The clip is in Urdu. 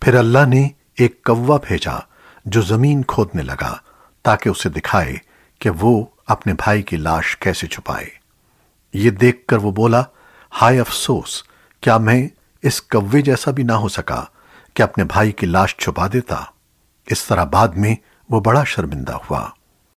پھر اللہ نے ایک کوا بھیجا جو زمین کھودنے لگا تاکہ اسے دکھائے کہ وہ اپنے بھائی کی لاش کیسے چھپائے۔ یہ دیکھ کر وہ بولا، ہائے افسوس، کیا میں اس کوے جیسا بھی نہ ہو سکا کہ اپنے بھائی کی لاش چھپا دیتا؟ اس طرح بعد میں وہ بڑا شرمندہ ہوا۔